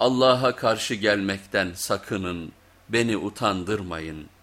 Allah'a karşı gelmekten sakının, beni utandırmayın.''